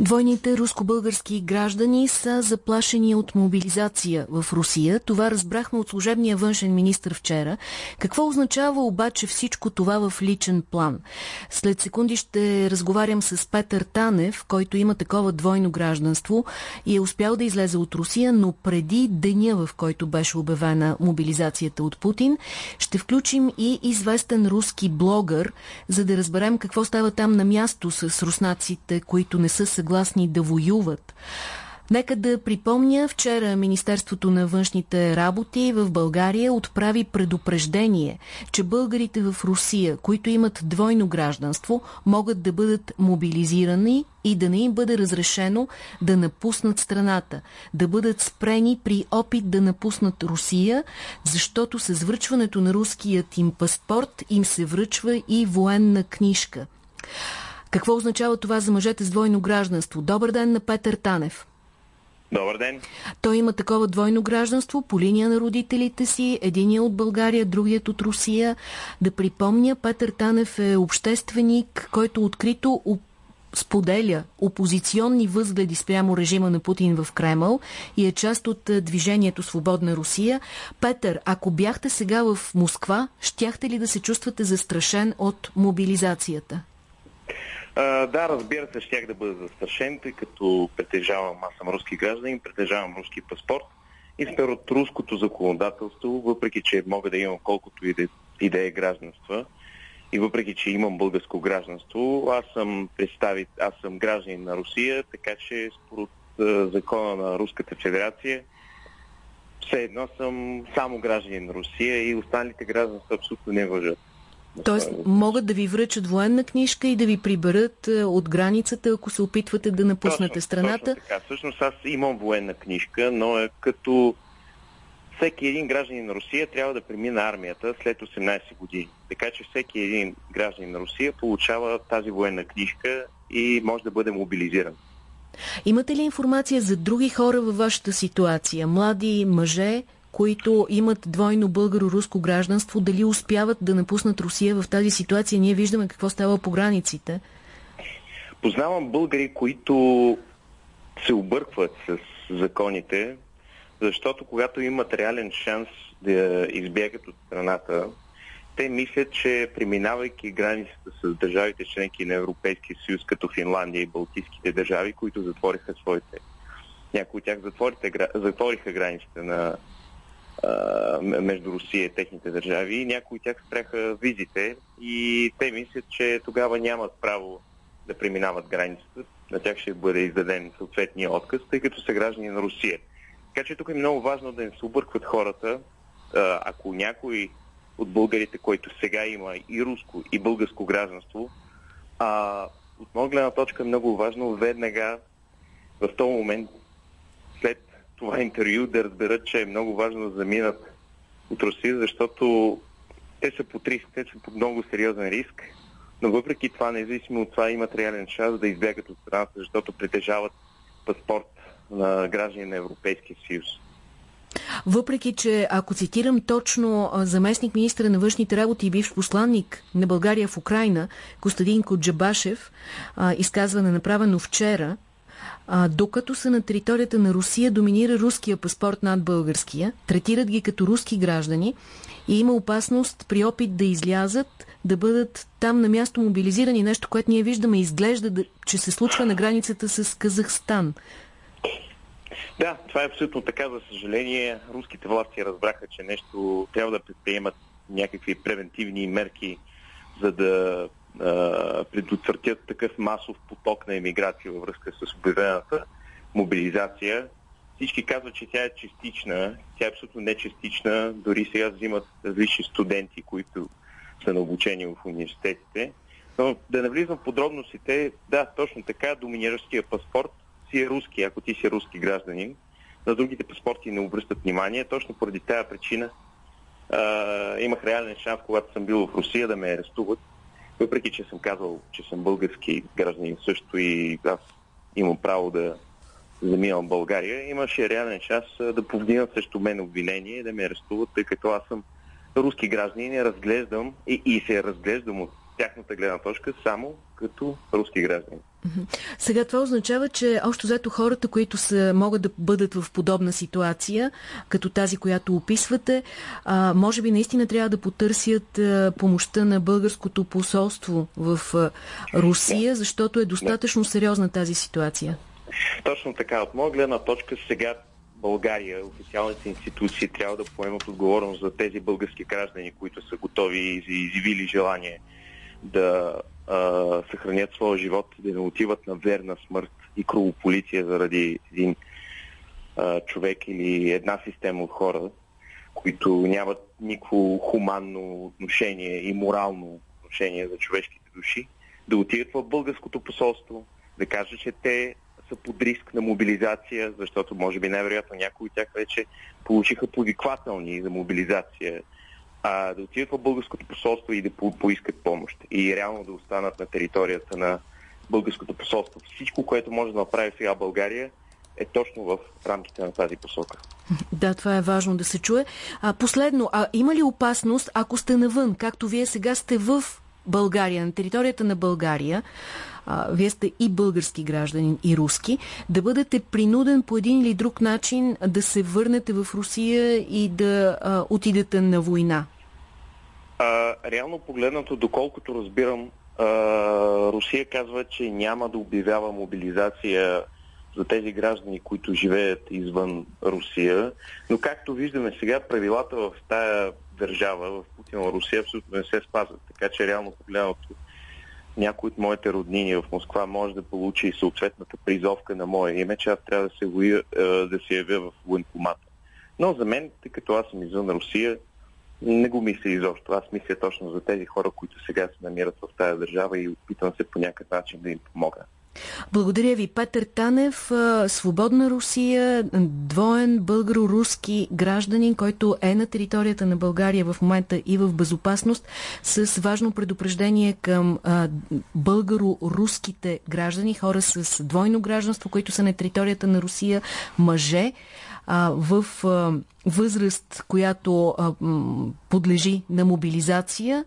Двойните руско-български граждани са заплашени от мобилизация в Русия. Това разбрахме от служебния външен министр вчера. Какво означава обаче всичко това в личен план? След секунди ще разговарям с Петър Танев, който има такова двойно гражданство и е успял да излезе от Русия, но преди деня, в който беше обявена мобилизацията от Путин, ще включим и известен руски блогър, за да разберем какво става там на място с руснаците, които не са съгласни съгласни да воюват. Нека да припомня, вчера Министерството на външните работи в България отправи предупреждение, че българите в Русия, които имат двойно гражданство, могат да бъдат мобилизирани и да не им бъде разрешено да напуснат страната, да бъдат спрени при опит да напуснат Русия, защото с връчването на руският им паспорт им се връчва и военна книжка. Какво означава това за мъжете с двойно гражданство? Добър ден на Петър Танев. Добър ден. Той има такова двойно гражданство по линия на родителите си. Единият от България, другият от Русия. Да припомня, Петър Танев е общественик, който открито споделя опозиционни възгледи спрямо режима на Путин в Кремъл и е част от движението Свободна Русия. Петър, ако бяхте сега в Москва, щяхте ли да се чувствате застрашен от мобилизацията? Да, разбира се, щях да бъда застрашен, тъй като притежавам, аз съм руски гражданин, притежавам руски паспорт и според руското законодателство, въпреки че мога да имам колкото и да, и да е гражданства, и въпреки че имам българско гражданство, аз съм представит, аз съм гражданин на Русия, така че според закона на Руската федерация все едно съм само гражданин на Русия и останалите гражданства абсолютно не въжат. Тоест могат да ви връчат военна книжка и да ви приберат е, от границата, ако се опитвате да напуснете точно, страната? Точно така. Всъщност аз имам военна книжка, но е като всеки един гражданин на Русия трябва да премина армията след 18 години. Така че всеки един гражданин на Русия получава тази военна книжка и може да бъде мобилизиран. Имате ли информация за други хора във вашата ситуация? Млади мъже, които имат двойно българо-руско гражданство, дали успяват да напуснат Русия в тази ситуация? Ние виждаме какво става по границите. Познавам българи, които се объркват с законите, защото когато имат реален шанс да избягат от страната, те мислят, че преминавайки границата с държавите членки на Европейския съюз, като Финландия и Балтийските държави, които затвориха своите някои от тях затвориха границите на между Русия и техните държави някои от тях спряха визите и те мислят, че тогава нямат право да преминават границата. На тях ще бъде издаден съответния отказ, тъй като са граждани на Русия. Така че тук е много важно да не се объркват хората. Ако някой от българите, който сега има и руско, и българско гражданство, а, от моя гледна точка е много важно веднага в този момент това интервю да разберат, че е много важно да заминат от Русия, защото те са под риск, те са под много сериозен риск, но въпреки това, независимо от това, имат реален шанс да избягат от страната, защото притежават паспорт на граждани на Европейския съюз. Въпреки, че ако цитирам точно заместник министра на външните работи и бивш посланник на България в Украина, Костадин Коджабашев, изказване направено вчера, а, докато са на територията на Русия, доминира руския паспорт над българския, третират ги като руски граждани и има опасност при опит да излязат, да бъдат там на място мобилизирани. Нещо, което ние виждаме, изглежда, да, че се случва на границата с Казахстан. Да, това е абсолютно така. За съжаление, руските власти разбраха, че нещо трябва да предприемат някакви превентивни мерки, за да предотвратят такъв масов поток на емиграция във връзка с обявената мобилизация. Всички казват, че тя е частична. Тя е абсолютно не частична. Дори сега взимат различни студенти, които са на обучение в университетите. Но да навлизам в подробностите, да, точно така, доминиращия паспорт си е руски, ако ти си руски гражданин. На другите паспорти не обръщат внимание. Точно поради тази причина а, имах реален шанс, когато съм бил в Русия, да ме арестуват въпреки, че съм казал, че съм български гражданин също и аз имам право да заминам България, имаше реален час да повдигнат срещу мен обвинение и да ме арестуват, тъй като аз съм руски гражданин и разглеждам и, и се разглеждам от тяхната гледна точка само като руски гражданин. Сега това означава, че още заето хората, които са, могат да бъдат в подобна ситуация, като тази, която описвате, а, може би наистина трябва да потърсят а, помощта на българското посолство в а, Русия, защото е достатъчно сериозна тази ситуация. Точно така. От моя гледна точка сега България, официалните институции трябва да поемат отговорност за тези български граждани, които са готови и изявили желание да а, съхранят своя живот, да не отиват на верна смърт и кръвополиция заради един а, човек или една система от хора, които нямат никакво хуманно отношение и морално отношение за човешките души, да отидат в българското посолство, да кажат, че те са под риск на мобилизация, защото може би най-вероятно някои от тях вече получиха повиквателни за мобилизация а, да отидат в българското посолство и да по- поискат помощ. И реално да останат на територията на българското посолство. Всичко, което може да направи сега България, е точно в рамките на тази посока. Да, това е важно да се чуе. А, последно, а има ли опасност, ако сте навън, както вие сега сте в България, на територията на България, а, вие сте и български гражданин, и руски, да бъдете принуден по един или друг начин да се върнете в Русия и да а, отидете на война? А, реално погледнато, доколкото разбирам, а, Русия казва, че няма да обявява мобилизация за тези граждани, които живеят извън Русия. Но както виждаме сега, правилата в тая държава, в Путина Русия, абсолютно не се спазват. Така че реално погледнато някой от моите роднини в Москва може да получи съответната призовка на мое име, че аз трябва да се, воя, е, да се явя в военкомата. Но за мен, тъй като аз съм извън Русия, не го мисля изобщо. Аз мисля точно за тези хора, които сега се намират в тази държава и опитвам се по някакъв начин да им помогна. Благодаря ви. Петър Танев, Свободна Русия, двоен българо-руски гражданин, който е на територията на България в момента и в безопасност, с важно предупреждение към българо-руските граждани, хора с двойно гражданство, които са на територията на Русия, мъже а, в а, възраст, която а, подлежи на мобилизация,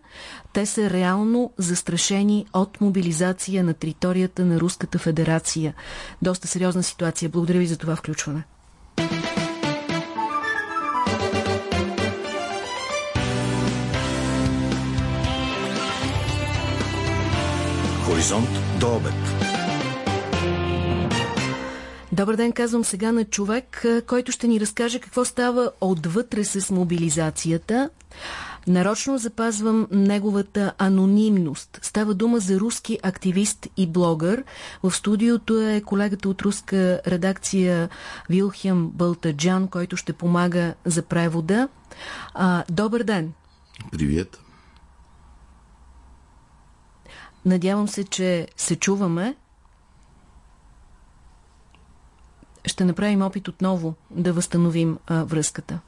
те са реално застрашени от мобилизация на територията на Руската федерация. Доста сериозна ситуация. Благодаря ви за това включване. Хоризонт до обед. Добър ден, казвам сега на човек, който ще ни разкаже какво става отвътре с мобилизацията. Нарочно запазвам неговата анонимност. Става дума за руски активист и блогър. В студиото е колегата от руска редакция Вилхем Бълтаджан, който ще помага за превода. А, добър ден! Привет! Надявам се, че се чуваме. Ще направим опит отново да възстановим а, връзката.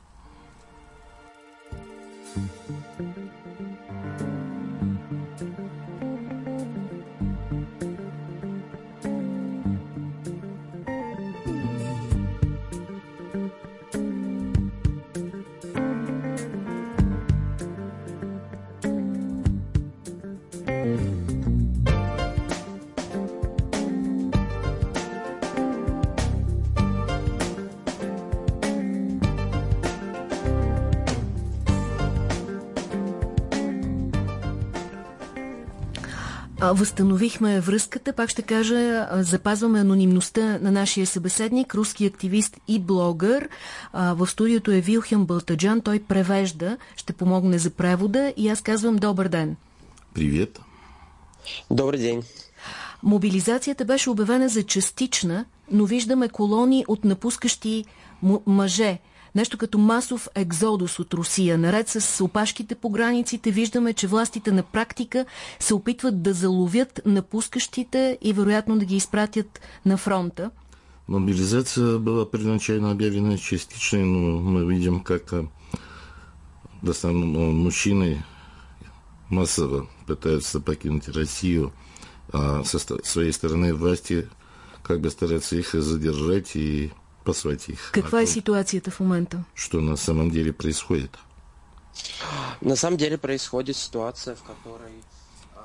Възстановихме връзката. Пак ще кажа, запазваме анонимността на нашия събеседник, руски активист и блогър. В студиото е Вилхем Балтаджан. Той превежда, ще помогне за превода и аз казвам добър ден. Привет. Добър ден. Мобилизацията беше обявена за частична, но виждаме колони от напускащи мъже – Нещо като масов екзодус от Русия. Наред с опашките по границите виждаме, че властите на практика се опитват да заловят напускащите и вероятно да ги изпратят на фронта. Мобилизация была первоначально объявлена частичной, но мы видим, как в основном мужчины массово пытаются покинуть Россию, а со своей стороны власти как бы стараются их задержать и послать их. Каква е ситуацията в момента? Что на самом деле происходит? На самом деле происходит ситуация, в которой а,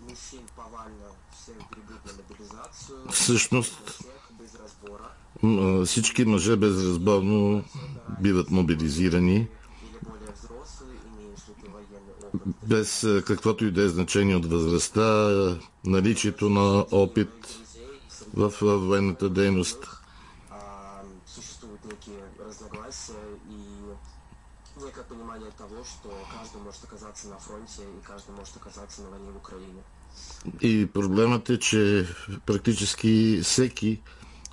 мужчин повально всех гребут на всъщност всички мъже безразборно биват мобилизирани без каквото и да е значение от възрастта, наличието на опит в военната дейност. Разногласия и некое понимание того, что каждый может оказаться на фронте и каждый может оказаться на войне в Украине. И проблемът е, че практически всеки,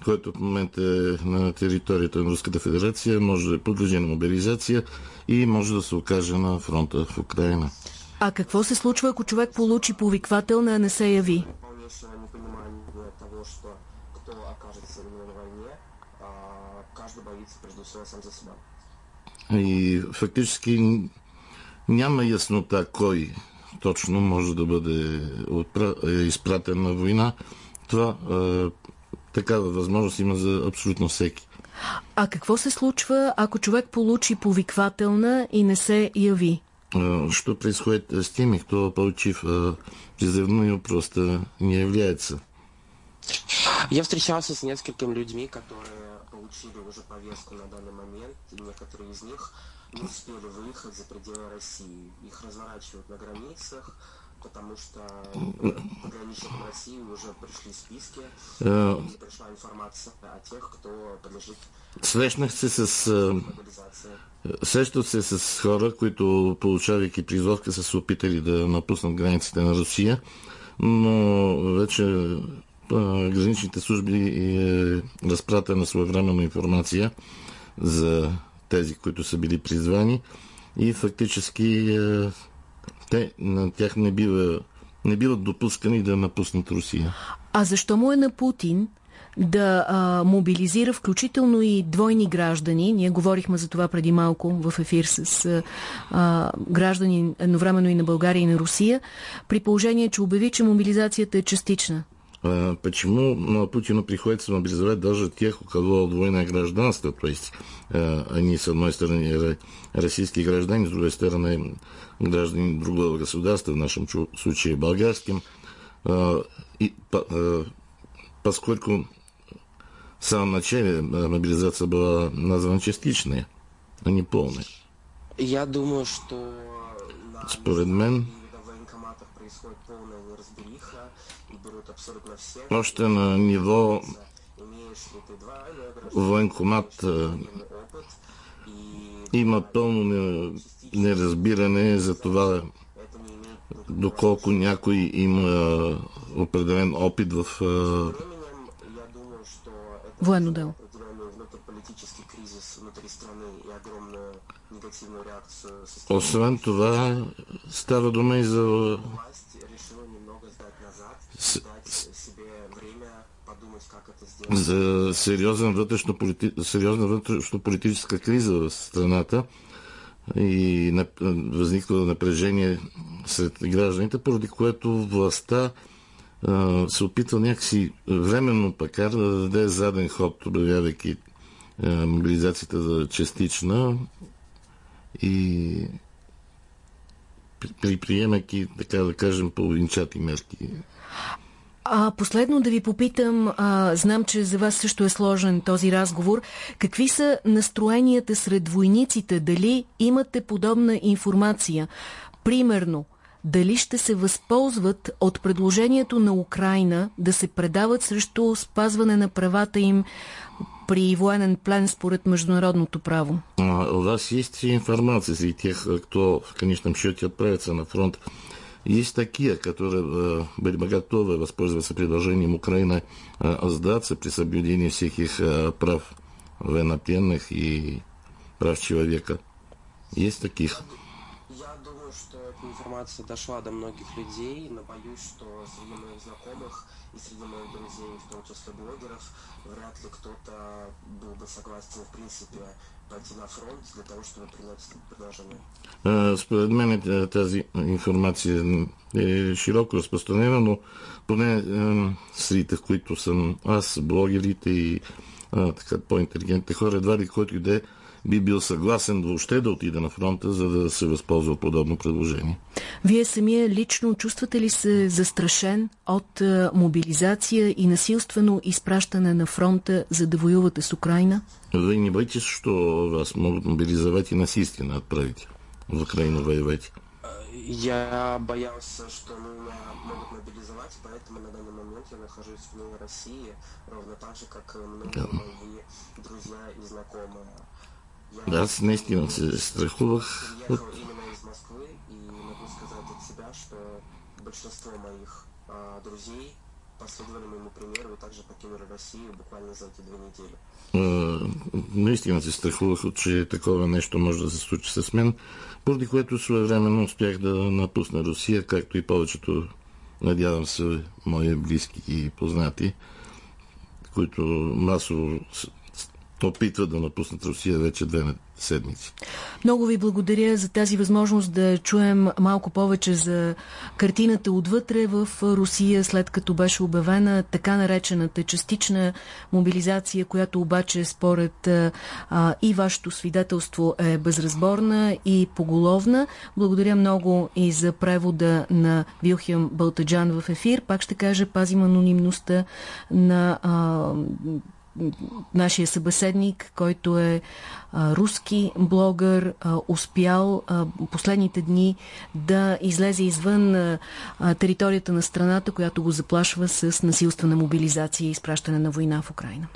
който в момента е на територията на Руската федерация, може да подлежи на мобилизация и може да се окаже на фронта в Украина. А какво се случва, ако човек получи повиквателна, а не се яви? Полнейшее непонимание того, что кто окажется именно на войне, а каждый боится прежде всего сам за себя. И фактически няма яснота кой точно може да бъде отпра... е изпратен на война. Това е, такава възможност има за абсолютно всеки. А какво се случва, ако човек получи повиквателна и не се яви? Что происходит с теми, кто, получив призывную, просто не является? Я встречался с несколькими людьми, которые получили уже повестку на данный момент, и некоторые из них не успели выехать за пределы России. Их разворачивают на границах, потому что пограничникам России уже пришли списки, Э, и пришла информация о тех, кто подлежит Срещнах се с... Срещат се с хора, които получавайки призовка са се опитали да напуснат границите на Русия, но вече граничните служби е разпратена своевременно информация за тези, които са били призвани и фактически е, те, на тях не, бива, не биват допускани да напуснат Русия. А защо му е на Путин да а, мобилизира включително и двойни граждани? Ние говорихме за това преди малко в ефир с а, граждани едновременно и на България и на Русия, при положение, че обяви, че мобилизацията е частична. А, почему? Ну, Путину приходится мобилизовать даже тех, у кого двойное гражданство, то есть э, они, с одной стороны, ро- российские граждане, с другой стороны, граждане другого государства, в нашем случае болгарским, Э, и, э, поскольку в самом начале э, мобилизация была названа частичной, а не полной. Я думаю, что Според мен, още на ниво военкомат има пълно не- неразбиране за това доколко някой има определен опит в Военно дело. Освен това, става дума и за За сериозна вътрешно-полити... сериозна вътрешно-политическа криза в страната и нап... възниква напрежение сред гражданите, поради което властта се опитва някакси временно пакар да даде заден ход, обявявайки мобилизацията за частична и при- приприемайки, така да кажем, половинчати мерки. А последно да ви попитам, а, знам, че за вас също е сложен този разговор. Какви са настроенията сред войниците? Дали имате подобна информация? Примерно, дали ще се възползват от предложението на Украина да се предават срещу спазване на правата им при военен плен според международното право? У вас есть информация среди тех, кто в конечном счете отправится на фронт? Есть такие, которые э, были бы готовы воспользоваться предложением Украины э, сдаться при соблюдении всех их э, прав военнопленных и прав человека. Есть таких? Информация дошла до многих людей, но боюсь, что среди моих знакомых и среди моих друзей, в том числе блогеров, вряд ли кто-то был бы согласен, в принципе, пойти на фронт для того, чтобы принять предложение. Е, Според мен е, тази информация е широко разпространена, но поне е, сред които съм аз, блогерите и така, по-интелигентните хора, едва ли който и да е, би бил съгласен въобще да отиде на фронта, за да се възползва подобно предложение. Вие самия лично чувствате ли се застрашен от мобилизация и насилствено изпращане на фронта, за да воювате с Украина? Вы не боитесь, что вас могут мобилизовать и насильственно отправить в Украину воевать? Я боялся, что меня могут мобилизовать, поэтому на данный момент я нахожусь вне России, ровно так же, как многие да. мои друзья и знакомые. Я Аз наистина се страхувах. От большинство моих а, друзей последовали моему примеру и также покинули Россию буквально за эти две недели. наистина се страхувах, че такова нещо може да се случи с мен, поради което своевременно успях да напусна Русия, както и повечето, надявам се, мои близки и познати, които масово опитват да напуснат Русия вече две седмици. Много ви благодаря за тази възможност да чуем малко повече за картината отвътре в Русия, след като беше обявена така наречената частична мобилизация, която обаче според а, и вашето свидетелство е безразборна и поголовна. Благодаря много и за превода на Вилхиам Балтаджан в ефир. Пак ще кажа, пазим анонимността на а, нашия събеседник, който е а, руски блогър, а, успял а, последните дни да излезе извън а, територията на страната, която го заплашва с насилствена мобилизация и изпращане на война в Украина.